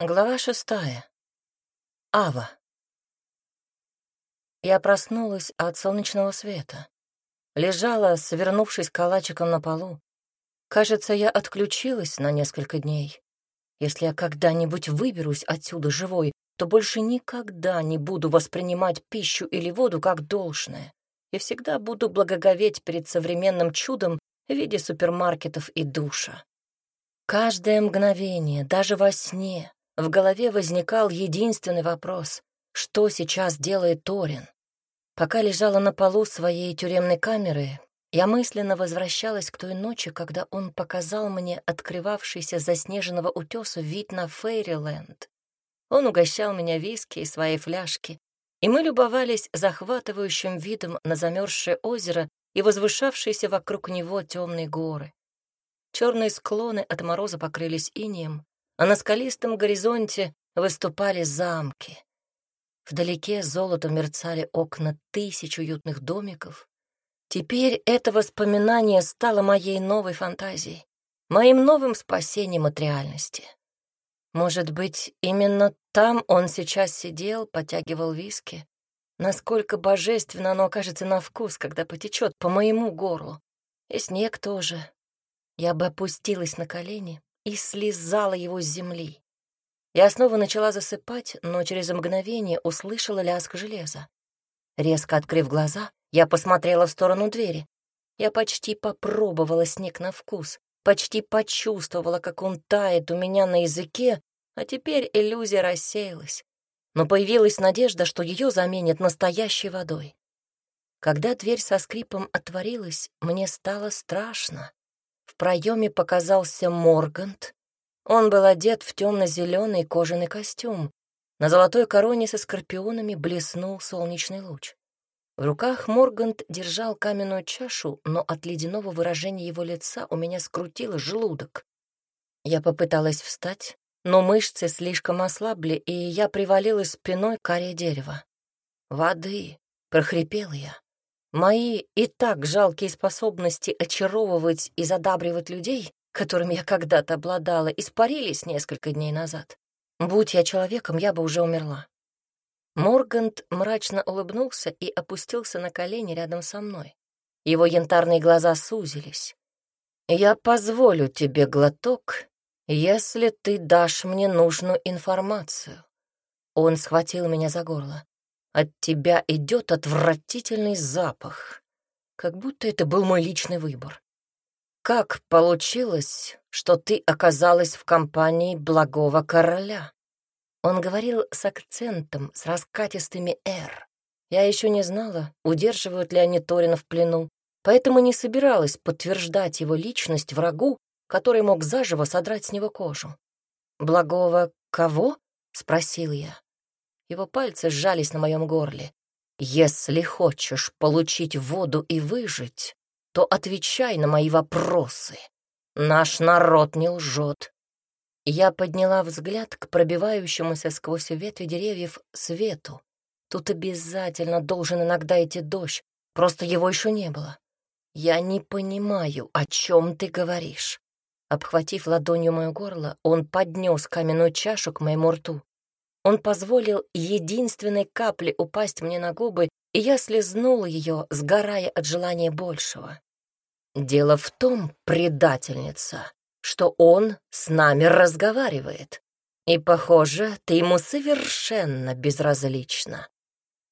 Глава шестая. Ава. Я проснулась от солнечного света. Лежала, свернувшись калачиком на полу. Кажется, я отключилась на несколько дней. Если я когда-нибудь выберусь отсюда живой, то больше никогда не буду воспринимать пищу или воду как должное и всегда буду благоговеть перед современным чудом в виде супермаркетов и душа. Каждое мгновение, даже во сне, в голове возникал единственный вопрос — что сейчас делает Торин? Пока лежала на полу своей тюремной камеры, я мысленно возвращалась к той ночи, когда он показал мне открывавшийся заснеженного утеса вид на Фейриленд. Он угощал меня виски и своей фляжки, и мы любовались захватывающим видом на замерзшее озеро и возвышавшиеся вокруг него темные горы. Черные склоны от мороза покрылись инеем, а на скалистом горизонте выступали замки. Вдалеке золото мерцали окна тысяч уютных домиков. Теперь это воспоминание стало моей новой фантазией, моим новым спасением от реальности. Может быть, именно там он сейчас сидел, потягивал виски? Насколько божественно оно окажется на вкус, когда потечет по моему горлу. И снег тоже. Я бы опустилась на колени и слезала его с земли. Я снова начала засыпать, но через мгновение услышала лязг железа. Резко открыв глаза, я посмотрела в сторону двери. Я почти попробовала снег на вкус, почти почувствовала, как он тает у меня на языке, а теперь иллюзия рассеялась. Но появилась надежда, что ее заменят настоящей водой. Когда дверь со скрипом отворилась, мне стало страшно. В проеме показался Моргант. Он был одет в темно-зеленый кожаный костюм. На золотой короне со скорпионами блеснул солнечный луч. В руках Моргант держал каменную чашу, но от ледяного выражения его лица у меня скрутило желудок. Я попыталась встать, но мышцы слишком ослабли, и я привалилась спиной к коре дерева. «Воды!» — прохрипел я. Мои и так жалкие способности очаровывать и задабривать людей, которыми я когда-то обладала, испарились несколько дней назад. Будь я человеком, я бы уже умерла. Моргант мрачно улыбнулся и опустился на колени рядом со мной. Его янтарные глаза сузились. «Я позволю тебе глоток, если ты дашь мне нужную информацию». Он схватил меня за горло. От тебя идет отвратительный запах, как будто это был мой личный выбор. Как получилось, что ты оказалась в компании благого короля? Он говорил с акцентом, с раскатистыми «р». Я еще не знала, удерживают ли они Торина в плену, поэтому не собиралась подтверждать его личность врагу, который мог заживо содрать с него кожу. «Благого кого?» — спросил я. Его пальцы сжались на моем горле. «Если хочешь получить воду и выжить, то отвечай на мои вопросы. Наш народ не лжет». Я подняла взгляд к пробивающемуся сквозь ветви деревьев свету. Тут обязательно должен иногда идти дождь, просто его еще не было. Я не понимаю, о чем ты говоришь. Обхватив ладонью мое горло, он поднес каменную чашу к моему рту. Он позволил единственной капле упасть мне на губы, и я слезнула ее, сгорая от желания большего. Дело в том, предательница, что он с нами разговаривает. И, похоже, ты ему совершенно безразлична.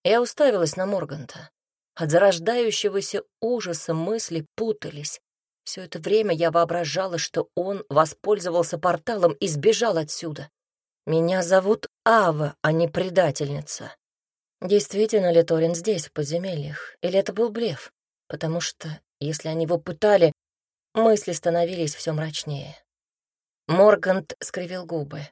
Я уставилась на Морганта. От зарождающегося ужаса мысли путались. Все это время я воображала, что он воспользовался порталом и сбежал отсюда. Меня зовут Ава, а не предательница. Действительно ли Торин здесь, в подземельях? Или это был блеф? Потому что, если они его пытали, мысли становились все мрачнее. Моргант скривил губы.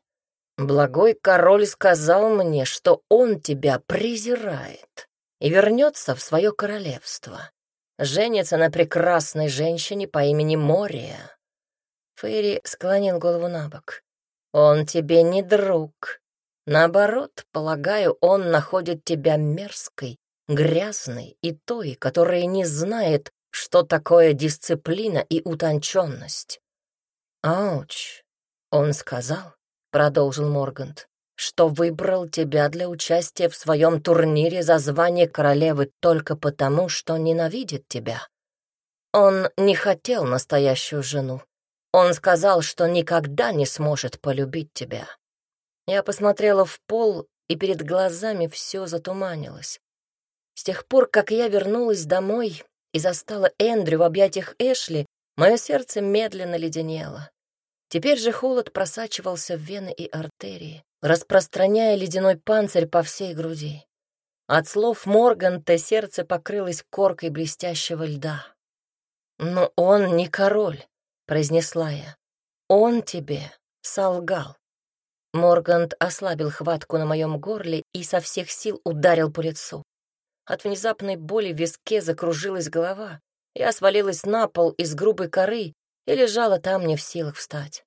«Благой король сказал мне, что он тебя презирает и вернется в свое королевство. Женится на прекрасной женщине по имени Мория». Фейри склонил голову на бок. Он тебе не друг. Наоборот, полагаю, он находит тебя мерзкой, грязной и той, которая не знает, что такое дисциплина и утонченность. Ауч, он сказал, продолжил Моргант, что выбрал тебя для участия в своем турнире за звание королевы только потому, что ненавидит тебя. Он не хотел настоящую жену. Он сказал, что никогда не сможет полюбить тебя. Я посмотрела в пол, и перед глазами все затуманилось. С тех пор, как я вернулась домой и застала Эндрю в объятиях Эшли, мое сердце медленно леденело. Теперь же холод просачивался в вены и артерии, распространяя ледяной панцирь по всей груди. От слов Морганта сердце покрылось коркой блестящего льда. «Но он не король», — произнесла я. «Он тебе солгал». Моргант ослабил хватку на моем горле и со всех сил ударил по лицу. От внезапной боли в виске закружилась голова. Я свалилась на пол из грубой коры и лежала там не в силах встать.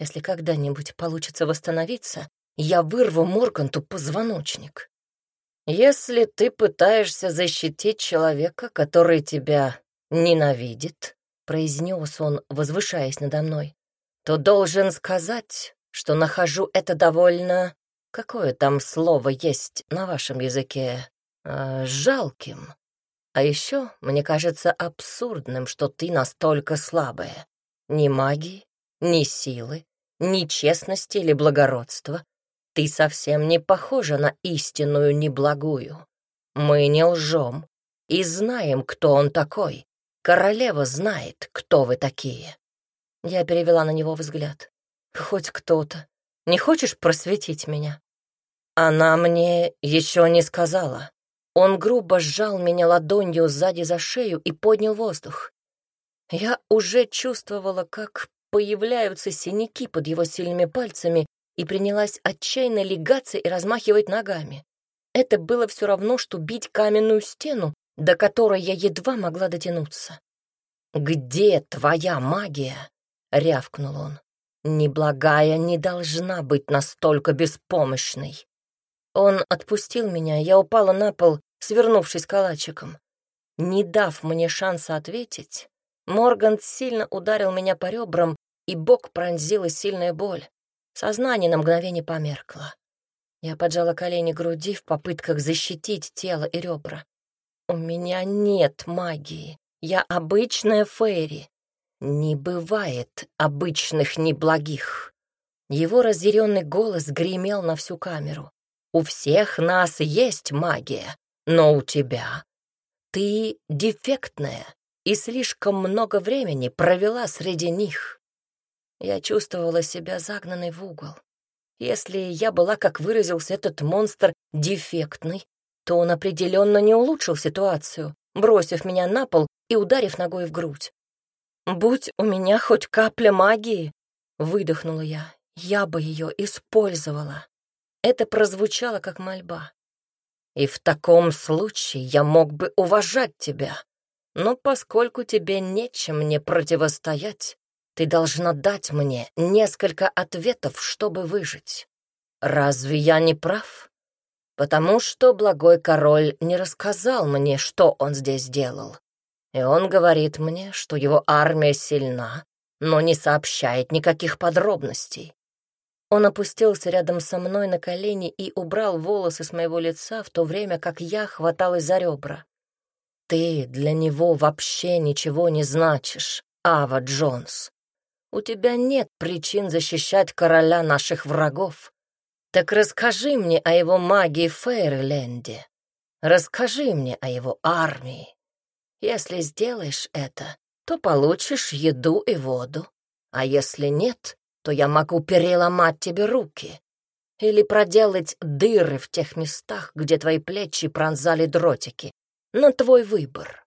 Если когда-нибудь получится восстановиться, я вырву Морканту позвоночник. Если ты пытаешься защитить человека, который тебя ненавидит, произнес он, возвышаясь надо мной, то должен сказать, что нахожу это довольно... Какое там слово есть на вашем языке? Э, жалким. А еще мне кажется абсурдным, что ты настолько слабая. Ни магии, ни силы, ни честности или благородства. Ты совсем не похожа на истинную неблагую. Мы не лжем и знаем, кто он такой. Королева знает, кто вы такие. Я перевела на него взгляд. Хоть кто-то. Не хочешь просветить меня? Она мне еще не сказала. Он грубо сжал меня ладонью сзади за шею и поднял воздух. Я уже чувствовала, как появляются синяки под его сильными пальцами и принялась отчаянно легаться и размахивать ногами. Это было все равно, что бить каменную стену, до которой я едва могла дотянуться. «Где твоя магия?» — рявкнул он. «Неблагая не должна быть настолько беспомощной. Он отпустил меня, я упала на пол, свернувшись калачиком. Не дав мне шанса ответить, Морган сильно ударил меня по ребрам, и бок пронзила сильная боль. Сознание на мгновение померкло. Я поджала колени груди в попытках защитить тело и ребра. «У меня нет магии. Я обычная Фейри. Не бывает обычных неблагих». Его разъяренный голос гремел на всю камеру. У всех нас есть магия, но у тебя ты дефектная и слишком много времени провела среди них. Я чувствовала себя загнанной в угол. Если я была, как выразился этот монстр, дефектной, то он определенно не улучшил ситуацию, бросив меня на пол и ударив ногой в грудь. «Будь у меня хоть капля магии», — выдохнула я, — «я бы ее использовала». Это прозвучало как мольба. «И в таком случае я мог бы уважать тебя. Но поскольку тебе нечем мне противостоять, ты должна дать мне несколько ответов, чтобы выжить. Разве я не прав? Потому что благой король не рассказал мне, что он здесь делал. И он говорит мне, что его армия сильна, но не сообщает никаких подробностей. Он опустился рядом со мной на колени и убрал волосы с моего лица, в то время как я хваталась за ребра. «Ты для него вообще ничего не значишь, Ава Джонс. У тебя нет причин защищать короля наших врагов. Так расскажи мне о его магии Фейрленде. Расскажи мне о его армии. Если сделаешь это, то получишь еду и воду. А если нет, то я могу переломать тебе руки или проделать дыры в тех местах, где твои плечи пронзали дротики. На твой выбор.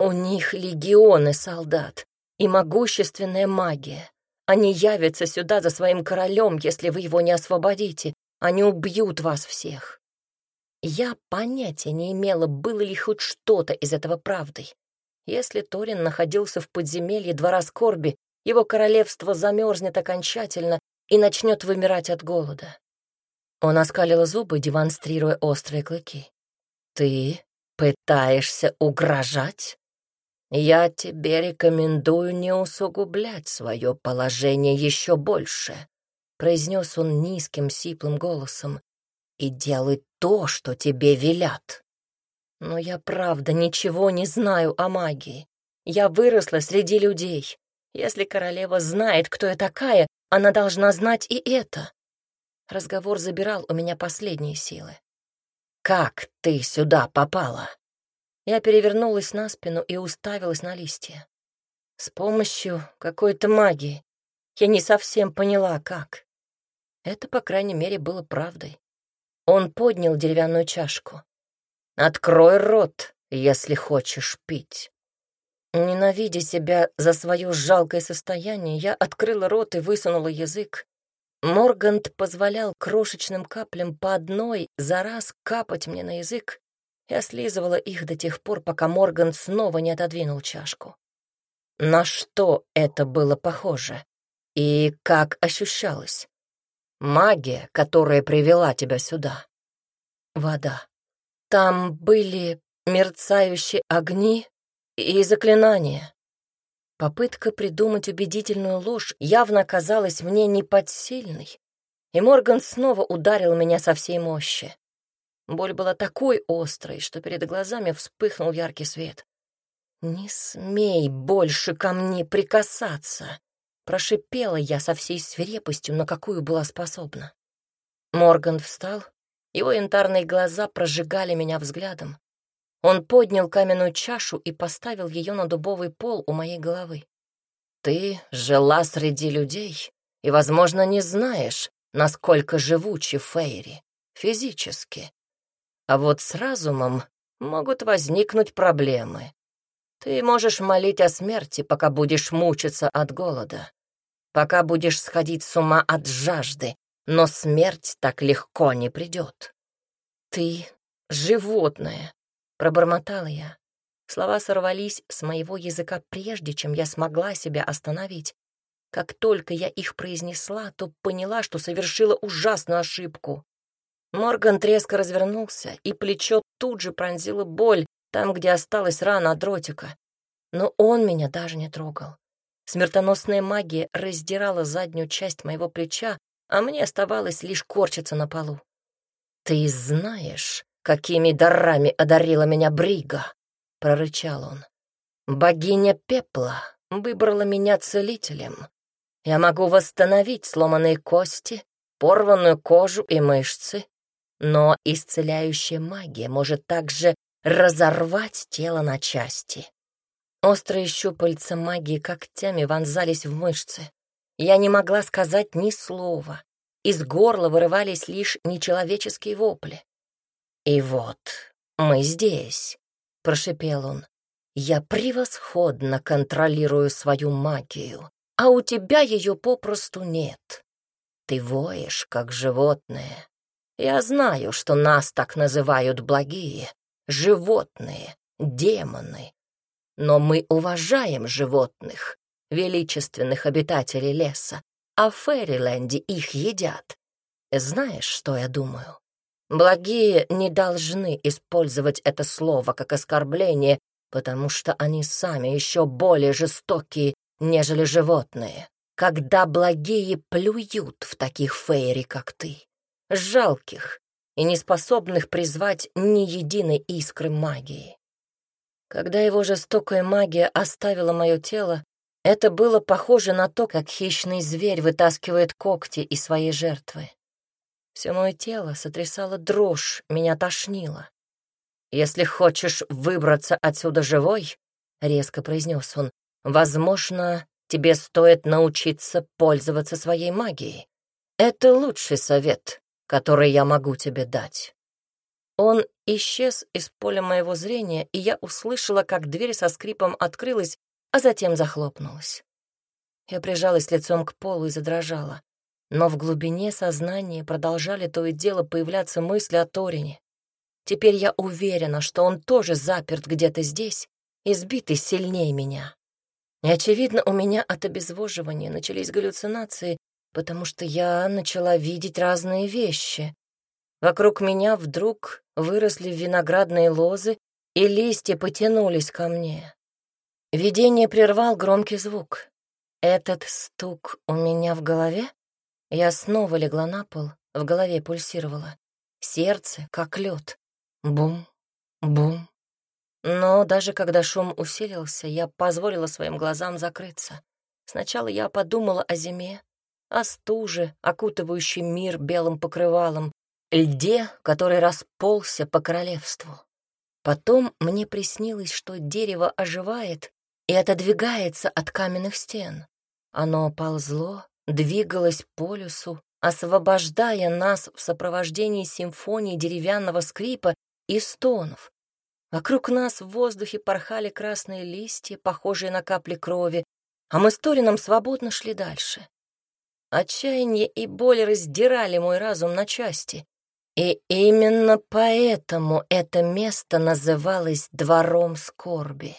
У них легионы солдат и могущественная магия. Они явятся сюда за своим королем, если вы его не освободите. Они убьют вас всех. Я понятия не имела, было ли хоть что-то из этого правдой. Если Торин находился в подземелье двора скорби, его королевство замерзнет окончательно и начнет вымирать от голода. Он оскалил зубы, демонстрируя острые клыки. «Ты пытаешься угрожать? Я тебе рекомендую не усугублять свое положение еще больше. произнес он низким, сиплым голосом, и делай то, что тебе велят. Но я правда ничего не знаю о магии. Я выросла среди людей. Если королева знает, кто я такая, она должна знать и это. Разговор забирал у меня последние силы. «Как ты сюда попала?» Я перевернулась на спину и уставилась на листья. С помощью какой-то магии. Я не совсем поняла, как. Это, по крайней мере, было правдой. Он поднял деревянную чашку. «Открой рот, если хочешь пить». Ненавидя себя за свое жалкое состояние, я открыла рот и высунула язык. Моргант позволял крошечным каплям по одной за раз капать мне на язык. Я слизывала их до тех пор, пока Морган снова не отодвинул чашку. На что это было похоже? И как ощущалось? Магия, которая привела тебя сюда. Вода. Там были мерцающие огни и заклинания. Попытка придумать убедительную ложь явно казалась мне неподсильной, и Морган снова ударил меня со всей мощи. Боль была такой острой, что перед глазами вспыхнул яркий свет. «Не смей больше ко мне прикасаться!» Прошипела я со всей свирепостью, на какую была способна. Морган встал, его янтарные глаза прожигали меня взглядом. Он поднял каменную чашу и поставил ее на дубовый пол у моей головы. «Ты жила среди людей и, возможно, не знаешь, насколько живучи Фейри, физически. А вот с разумом могут возникнуть проблемы. Ты можешь молить о смерти, пока будешь мучиться от голода пока будешь сходить с ума от жажды, но смерть так легко не придет. Ты — животное, — пробормотала я. Слова сорвались с моего языка прежде, чем я смогла себя остановить. Как только я их произнесла, то поняла, что совершила ужасную ошибку. Морган резко развернулся, и плечо тут же пронзила боль там, где осталась рана от дротика. Но он меня даже не трогал. Смертоносная магия раздирала заднюю часть моего плеча, а мне оставалось лишь корчиться на полу. «Ты знаешь, какими дарами одарила меня Брига?» — прорычал он. «Богиня пепла выбрала меня целителем. Я могу восстановить сломанные кости, порванную кожу и мышцы, но исцеляющая магия может также разорвать тело на части. Острые щупальца магии когтями вонзались в мышцы. Я не могла сказать ни слова. Из горла вырывались лишь нечеловеческие вопли. «И вот мы здесь», — прошепел он. «Я превосходно контролирую свою магию, а у тебя ее попросту нет. Ты воешь, как животное. Я знаю, что нас так называют благие, животные, демоны, но мы уважаем животных, величественных обитателей леса, а в Фэриленде их едят. Знаешь, что я думаю? Благие не должны использовать это слово как оскорбление, потому что они сами еще более жестокие, нежели животные. Когда благие плюют в таких фейри, как ты, жалких и неспособных призвать ни единой искры магии. Когда его жестокая магия оставила мое тело, это было похоже на то, как хищный зверь вытаскивает когти из своей жертвы. Все мое тело сотрясало дрожь, меня тошнило. «Если хочешь выбраться отсюда живой», — резко произнес он, — «возможно, тебе стоит научиться пользоваться своей магией. Это лучший совет, который я могу тебе дать». Он исчез из поля моего зрения, и я услышала, как дверь со скрипом открылась, а затем захлопнулась. Я прижалась лицом к полу и задрожала. Но в глубине сознания продолжали то и дело появляться мысли о Торине. Теперь я уверена, что он тоже заперт где-то здесь, избитый сильнее меня. И, очевидно, у меня от обезвоживания начались галлюцинации, потому что я начала видеть разные вещи. Вокруг меня вдруг выросли виноградные лозы, и листья потянулись ко мне. Видение прервал громкий звук. Этот стук у меня в голове? Я снова легла на пол, в голове пульсировало. Сердце, как лед. Бум, бум. Но даже когда шум усилился, я позволила своим глазам закрыться. Сначала я подумала о зиме, о стуже, окутывающей мир белым покрывалом, льде, который расползся по королевству. Потом мне приснилось, что дерево оживает и отодвигается от каменных стен. Оно ползло, двигалось по лесу, освобождая нас в сопровождении симфонии деревянного скрипа и стонов. Вокруг нас в воздухе порхали красные листья, похожие на капли крови, а мы с Торином свободно шли дальше. Отчаяние и боль раздирали мой разум на части. И именно поэтому это место называлось двором скорби.